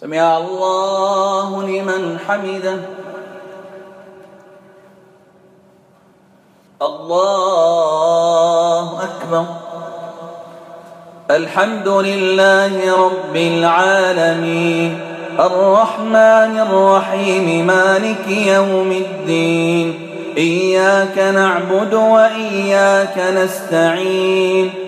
سمع الله لمن حمده. الله أكبر. الحمد لله رب العالمين. الرحمن الرحيم مالك يوم الدين. إياك نعبد وإياك نستعين.